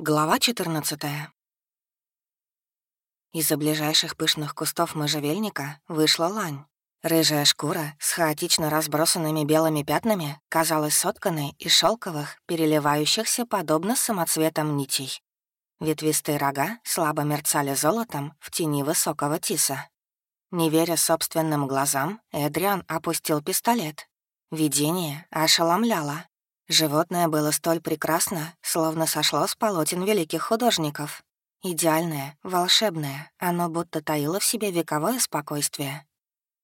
Глава 14 Из-за ближайших пышных кустов можжевельника вышла лань. Рыжая шкура с хаотично разбросанными белыми пятнами казалась сотканной из шелковых, переливающихся подобно самоцветам нитей. Ветвистые рога слабо мерцали золотом в тени высокого тиса. Не веря собственным глазам, Эдриан опустил пистолет. Видение ошеломляло. Животное было столь прекрасно, словно сошло с полотен великих художников. Идеальное, волшебное, оно будто таило в себе вековое спокойствие.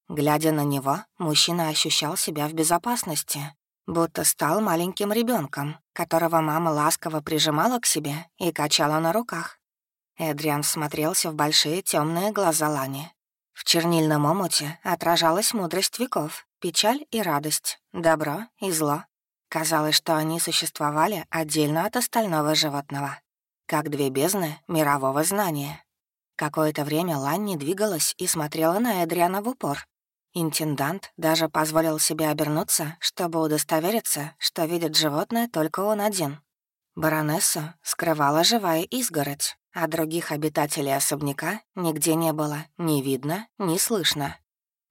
Глядя на него, мужчина ощущал себя в безопасности, будто стал маленьким ребенком, которого мама ласково прижимала к себе и качала на руках. Эдриан смотрелся в большие темные глаза Лани. В чернильном омуте отражалась мудрость веков, печаль и радость, добро и зло, Казалось, что они существовали отдельно от остального животного, как две бездны мирового знания. Какое-то время Ланни двигалась и смотрела на Эдриана в упор. Интендант даже позволил себе обернуться, чтобы удостовериться, что видит животное только он один. Баронессу скрывала живая изгородь, а других обитателей особняка нигде не было ни видно, ни слышно.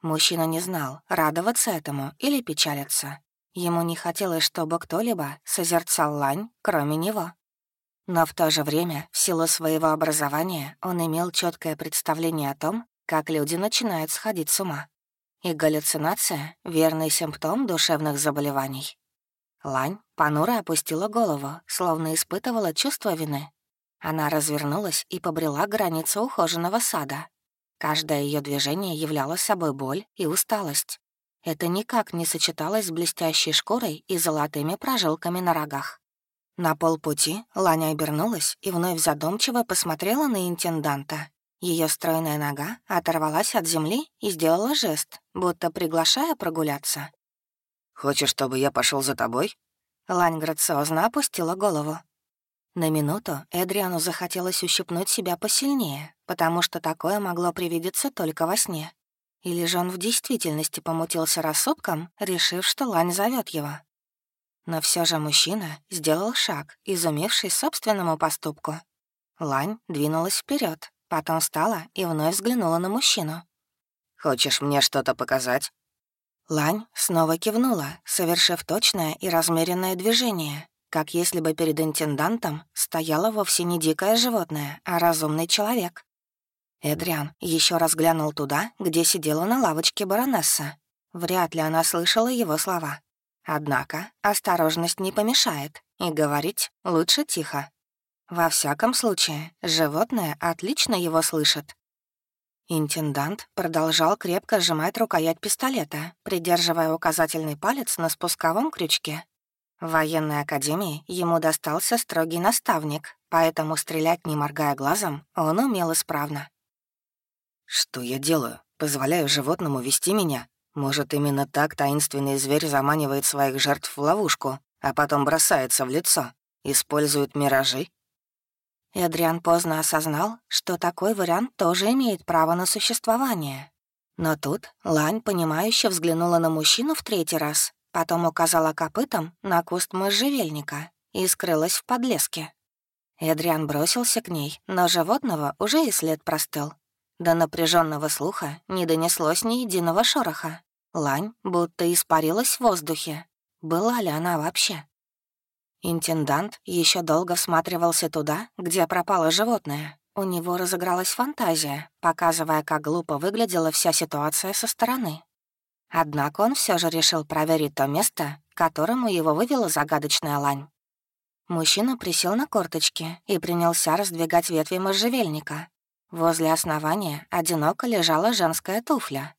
Мужчина не знал, радоваться этому или печалиться. Ему не хотелось, чтобы кто-либо созерцал лань, кроме него. Но в то же время, в силу своего образования, он имел четкое представление о том, как люди начинают сходить с ума. И галлюцинация — верный симптом душевных заболеваний. Лань понуро опустила голову, словно испытывала чувство вины. Она развернулась и побрела границу ухоженного сада. Каждое ее движение являло собой боль и усталость. Это никак не сочеталось с блестящей шкурой и золотыми прожилками на рогах. На полпути Ланя обернулась и вновь задумчиво посмотрела на интенданта. Ее стройная нога оторвалась от земли и сделала жест, будто приглашая прогуляться. «Хочешь, чтобы я пошел за тобой?» Лань грациозно опустила голову. На минуту Эдриану захотелось ущипнуть себя посильнее, потому что такое могло привидеться только во сне. Или же он в действительности помутился рассудком, решив, что Лань зовет его. Но все же мужчина сделал шаг, изумивший собственному поступку. Лань двинулась вперед, потом встала и вновь взглянула на мужчину. «Хочешь мне что-то показать?» Лань снова кивнула, совершив точное и размеренное движение, как если бы перед интендантом стояло вовсе не дикое животное, а разумный человек. Эдриан еще раз глянул туда, где сидела на лавочке баронесса. Вряд ли она слышала его слова. Однако осторожность не помешает, и говорить лучше тихо. Во всяком случае, животное отлично его слышит. Интендант продолжал крепко сжимать рукоять пистолета, придерживая указательный палец на спусковом крючке. В военной академии ему достался строгий наставник, поэтому стрелять, не моргая глазом, он умел исправно. Что я делаю? Позволяю животному вести меня? Может, именно так таинственный зверь заманивает своих жертв в ловушку, а потом бросается в лицо? Использует миражи? Эдриан поздно осознал, что такой вариант тоже имеет право на существование. Но тут Лань, понимающе взглянула на мужчину в третий раз, потом указала копытом на куст можжевельника и скрылась в подлеске. Эдриан бросился к ней, но животного уже и след простыл. До напряженного слуха не донеслось ни единого шороха. Лань будто испарилась в воздухе. Была ли она вообще? Интендант еще долго всматривался туда, где пропало животное. У него разыгралась фантазия, показывая, как глупо выглядела вся ситуация со стороны. Однако он все же решил проверить то место, которому его вывела загадочная лань. Мужчина присел на корточки и принялся раздвигать ветви можжевельника, Возле основания одиноко лежала женская туфля.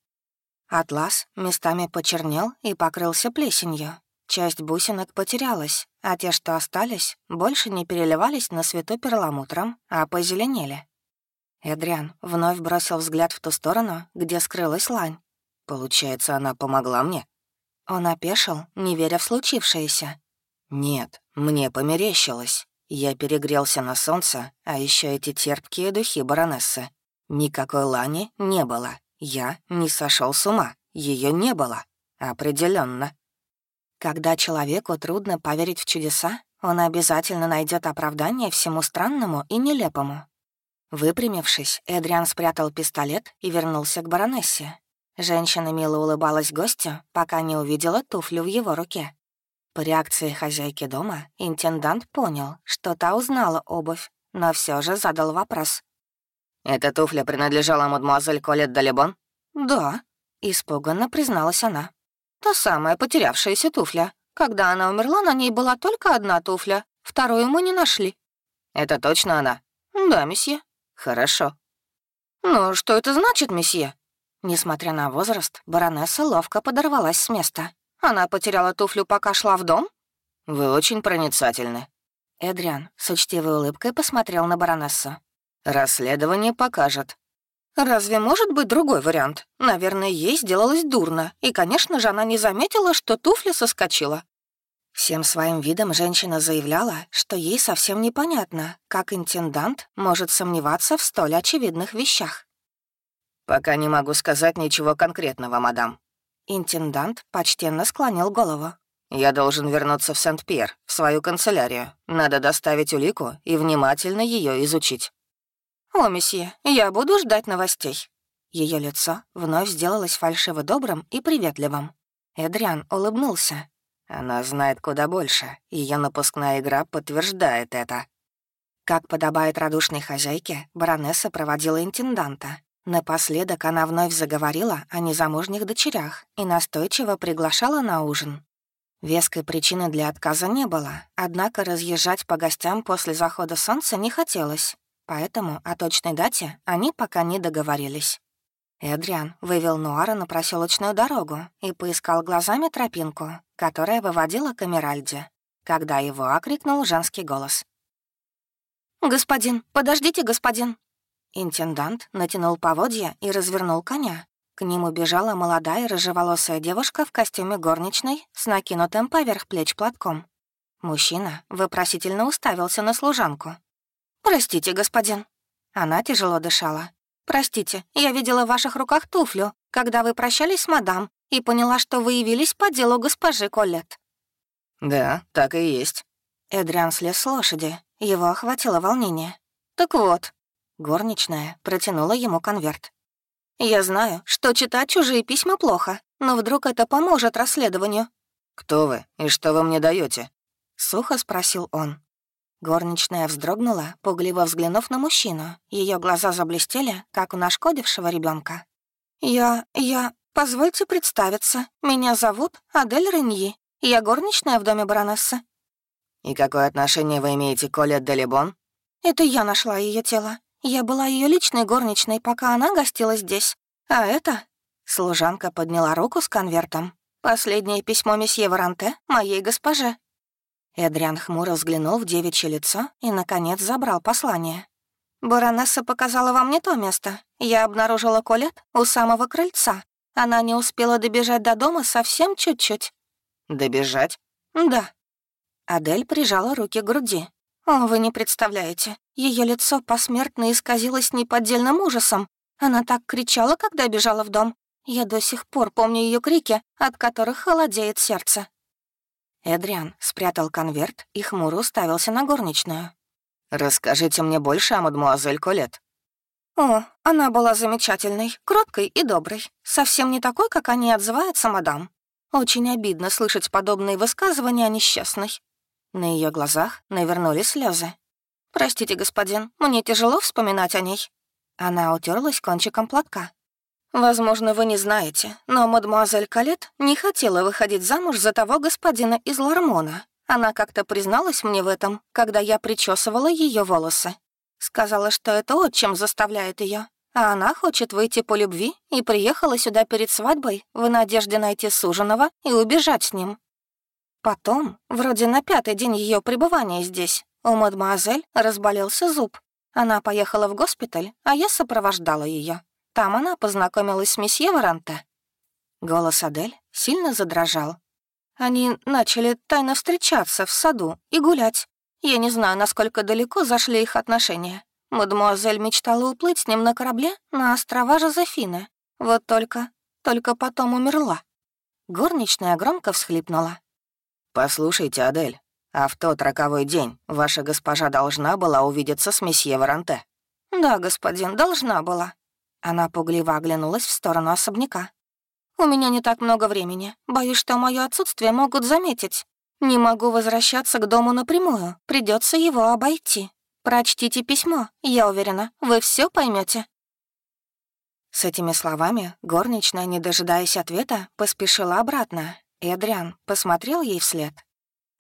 Атлас местами почернел и покрылся плесенью. Часть бусинок потерялась, а те, что остались, больше не переливались на свету перламутром, а позеленели. Эдриан вновь бросил взгляд в ту сторону, где скрылась лань. «Получается, она помогла мне?» Он опешил, не веря в случившееся. «Нет, мне померещилось». Я перегрелся на солнце, а еще эти терпкие духи баронессы. Никакой лани не было. Я не сошел с ума. Ее не было. Определенно. Когда человеку трудно поверить в чудеса, Он обязательно найдет оправдание всему странному и нелепому. Выпрямившись, Эдриан спрятал пистолет и вернулся к баронессе. Женщина мило улыбалась гостю, пока не увидела туфлю в его руке. По реакции хозяйки дома интендант понял, что та узнала обувь, но все же задал вопрос. «Эта туфля принадлежала мадемуазель Колет Далебон?» «Да», — испуганно призналась она. «Та самая потерявшаяся туфля. Когда она умерла, на ней была только одна туфля, вторую мы не нашли». «Это точно она?» «Да, месье». «Хорошо». «Ну, что это значит, месье?» Несмотря на возраст, баронесса ловко подорвалась с места. Она потеряла туфлю, пока шла в дом? «Вы очень проницательны». Эдриан с учтивой улыбкой посмотрел на баронессу. «Расследование покажет». «Разве может быть другой вариант? Наверное, ей сделалось дурно, и, конечно же, она не заметила, что туфля соскочила». Всем своим видом женщина заявляла, что ей совсем непонятно, как интендант может сомневаться в столь очевидных вещах. «Пока не могу сказать ничего конкретного, мадам». Интендант почтенно склонил голову. «Я должен вернуться в Сент-Пьер, в свою канцелярию. Надо доставить улику и внимательно ее изучить». «О, месье, я буду ждать новостей». Ее лицо вновь сделалось фальшиво добрым и приветливым. Эдриан улыбнулся. Она знает куда больше. Ее напускная игра подтверждает это. Как подобает радушной хозяйке, баронесса проводила интенданта. Напоследок она вновь заговорила о незамужних дочерях и настойчиво приглашала на ужин. Веской причины для отказа не было, однако разъезжать по гостям после захода солнца не хотелось, поэтому о точной дате они пока не договорились. Эдриан вывел Нуара на проселочную дорогу и поискал глазами тропинку, которая выводила к Эмеральде, когда его окрикнул женский голос. «Господин, подождите, господин!» Интендант натянул поводья и развернул коня. К нему бежала молодая рыжеволосая девушка в костюме горничной с накинутым поверх плеч платком. Мужчина вопросительно уставился на служанку. «Простите, господин». Она тяжело дышала. «Простите, я видела в ваших руках туфлю, когда вы прощались с мадам, и поняла, что вы явились по делу госпожи Коллет». «Да, так и есть». Эдриан слез с лошади. Его охватило волнение. «Так вот, Горничная протянула ему конверт. «Я знаю, что читать чужие письма плохо, но вдруг это поможет расследованию». «Кто вы и что вы мне даете? Сухо спросил он. Горничная вздрогнула, пугливо взглянув на мужчину. Ее глаза заблестели, как у нашкодившего ребенка. «Я... я... Позвольте представиться. Меня зовут Адель Реньи. Я горничная в доме баронессы». «И какое отношение вы имеете к Оле Делебон?» «Это я нашла ее тело. Я была ее личной горничной, пока она гостила здесь. А это...» Служанка подняла руку с конвертом. «Последнее письмо месье Варанте, моей госпоже». Эдриан хмуро взглянул в девичье лицо и, наконец, забрал послание. «Баронесса показала вам не то место. Я обнаружила Колет у самого крыльца. Она не успела добежать до дома совсем чуть-чуть». «Добежать?» «Да». Адель прижала руки к груди. Вы не представляете. Ее лицо посмертно исказилось неподдельным ужасом. Она так кричала, когда бежала в дом. Я до сих пор помню ее крики, от которых холодеет сердце. Эдриан спрятал конверт и хмуро уставился на горничную. «Расскажите мне больше о мадмуазель Колет». «О, она была замечательной, кроткой и доброй. Совсем не такой, как они отзываются, мадам. Очень обидно слышать подобные высказывания о несчастной. На ее глазах навернулись слезы. «Простите, господин, мне тяжело вспоминать о ней». Она утерлась кончиком платка. «Возможно, вы не знаете, но мадемуазель Калет не хотела выходить замуж за того господина из Лармона. Она как-то призналась мне в этом, когда я причесывала ее волосы. Сказала, что это отчим заставляет ее, а она хочет выйти по любви и приехала сюда перед свадьбой в надежде найти суженого и убежать с ним. Потом, вроде на пятый день ее пребывания здесь, у мадемуазель разболелся зуб. Она поехала в госпиталь, а я сопровождала ее. Там она познакомилась с месье Варанте. Голос Адель сильно задрожал. Они начали тайно встречаться в саду и гулять. Я не знаю, насколько далеко зашли их отношения. Мадемуазель мечтала уплыть с ним на корабле на острова Жозефины. Вот только... только потом умерла. Горничная громко всхлипнула. «Послушайте, Адель, А в тот роковой день ваша госпожа должна была увидеться с месье Варанте». «Да, господин, должна была». Она пугливо оглянулась в сторону особняка. «У меня не так много времени. Боюсь, что мое отсутствие могут заметить. Не могу возвращаться к дому напрямую. Придется его обойти. Прочтите письмо. Я уверена, вы все поймете. С этими словами горничная, не дожидаясь ответа, поспешила обратно. Эдриан посмотрел ей вслед.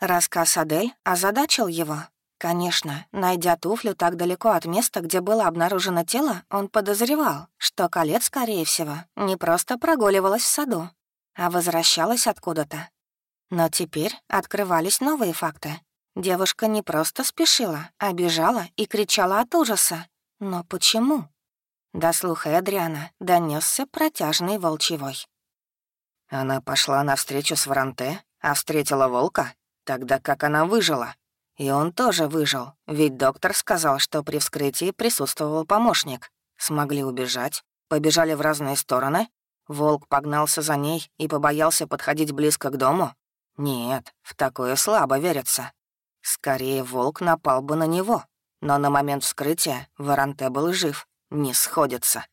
Рассказ Адель озадачил его. Конечно, найдя туфлю так далеко от места, где было обнаружено тело, он подозревал, что колец, скорее всего, не просто прогуливалась в саду, а возвращалась откуда-то. Но теперь открывались новые факты. Девушка не просто спешила, а бежала и кричала от ужаса. Но почему? До слуха Эдриана донесся протяжный волчевой. Она пошла навстречу с Варанте, а встретила волка, тогда как она выжила. И он тоже выжил, ведь доктор сказал, что при вскрытии присутствовал помощник. Смогли убежать, побежали в разные стороны. Волк погнался за ней и побоялся подходить близко к дому. Нет, в такое слабо верится. Скорее, волк напал бы на него. Но на момент вскрытия Варанте был жив, не сходится.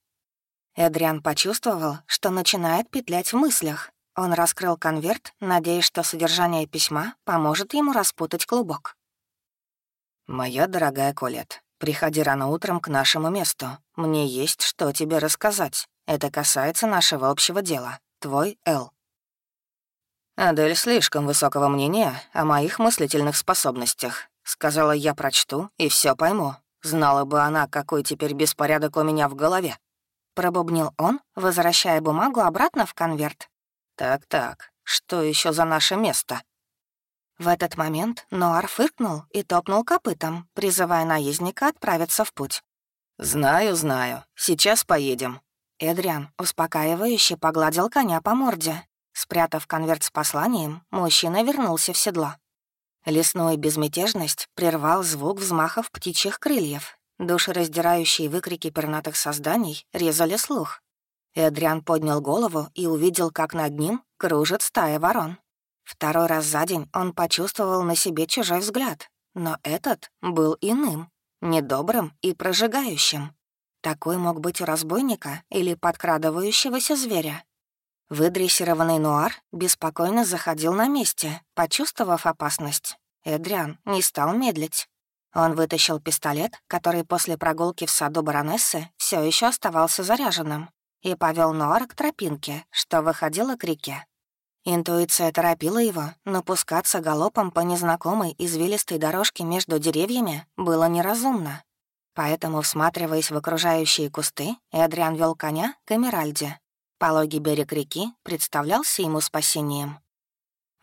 Эдриан почувствовал, что начинает петлять в мыслях. Он раскрыл конверт, надеясь, что содержание письма поможет ему распутать клубок. «Моя дорогая Колет, приходи рано утром к нашему месту. Мне есть что тебе рассказать. Это касается нашего общего дела. Твой Эл». Адель слишком высокого мнения о моих мыслительных способностях. Сказала, я прочту и все пойму. Знала бы она, какой теперь беспорядок у меня в голове. Пробубнил он, возвращая бумагу обратно в конверт. «Так-так, что еще за наше место?» В этот момент Ноар фыркнул и топнул копытом, призывая наездника отправиться в путь. «Знаю, знаю. Сейчас поедем». Эдриан успокаивающе погладил коня по морде. Спрятав конверт с посланием, мужчина вернулся в седло. Лесную безмятежность прервал звук взмахов птичьих крыльев. Душераздирающие выкрики пернатых созданий резали слух. Эдриан поднял голову и увидел, как над ним кружит стая ворон. Второй раз за день он почувствовал на себе чужой взгляд, но этот был иным, недобрым и прожигающим. Такой мог быть у разбойника или подкрадывающегося зверя. Выдрессированный Нуар беспокойно заходил на месте, почувствовав опасность. Эдриан не стал медлить. Он вытащил пистолет, который после прогулки в саду баронессы все еще оставался заряженным, и повел Нуара к тропинке, что выходила к реке. Интуиция торопила его, но пускаться галопом по незнакомой извилистой дорожке между деревьями было неразумно. Поэтому, всматриваясь в окружающие кусты, Эдриан вел коня к Эмеральде, Пологий берег реки представлялся ему спасением.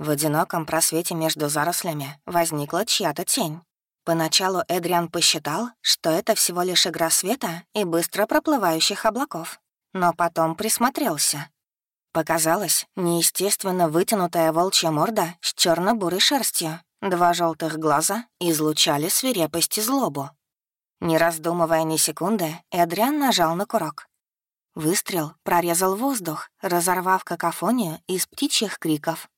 В одиноком просвете между зарослями возникла чья-то тень. Поначалу Эдриан посчитал, что это всего лишь игра света и быстро проплывающих облаков, но потом присмотрелся. Показалось неестественно вытянутая волчья морда с черно бурой шерстью. Два желтых глаза излучали свирепость и злобу. Не раздумывая ни секунды, Эдриан нажал на курок. Выстрел прорезал воздух, разорвав какофонию из птичьих криков.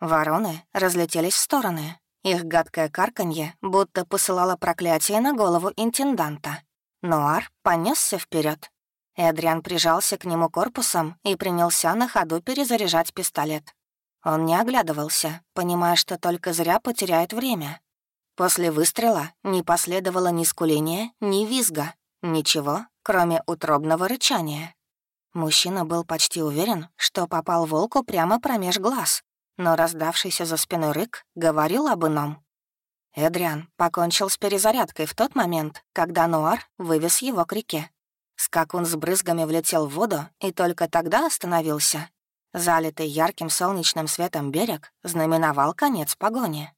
Вороны разлетелись в стороны. Их гадкое карканье будто посылало проклятие на голову интенданта. Нуар понесся вперед. Эдриан прижался к нему корпусом и принялся на ходу перезаряжать пистолет. Он не оглядывался, понимая, что только зря потеряет время. После выстрела не последовало ни скуления, ни визга. Ничего, кроме утробного рычания. Мужчина был почти уверен, что попал волку прямо промеж глаз, но раздавшийся за спиной рык говорил об ином. Эдриан покончил с перезарядкой в тот момент, когда Нуар вывез его к реке. Скакун с брызгами влетел в воду и только тогда остановился. Залитый ярким солнечным светом берег знаменовал конец погони.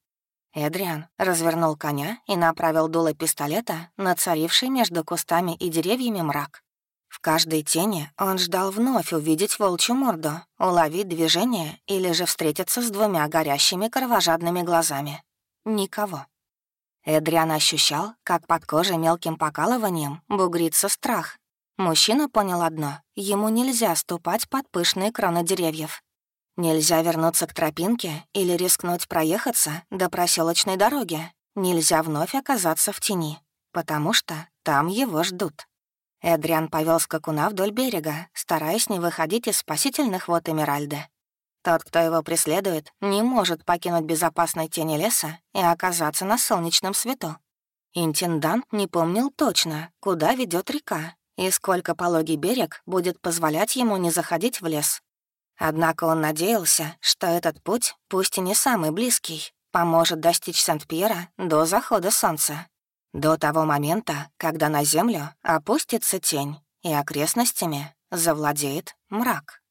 Эдриан развернул коня и направил дуло пистолета на царивший между кустами и деревьями мрак. Каждой тени он ждал вновь увидеть волчью морду, уловить движение или же встретиться с двумя горящими кровожадными глазами. Никого. Эдриан ощущал, как под кожей мелким покалыванием бугрится страх. Мужчина понял одно — ему нельзя ступать под пышные кроны деревьев. Нельзя вернуться к тропинке или рискнуть проехаться до проселочной дороги. Нельзя вновь оказаться в тени, потому что там его ждут. Эдриан повел скакуна вдоль берега, стараясь не выходить из спасительных вод Эмеральды. Тот, кто его преследует, не может покинуть безопасной тени леса и оказаться на солнечном свету. Интендант не помнил точно, куда ведет река и сколько пологий берег будет позволять ему не заходить в лес. Однако он надеялся, что этот путь, пусть и не самый близкий, поможет достичь Сент-Пьера до захода солнца. До того момента, когда на землю опустится тень, и окрестностями завладеет мрак.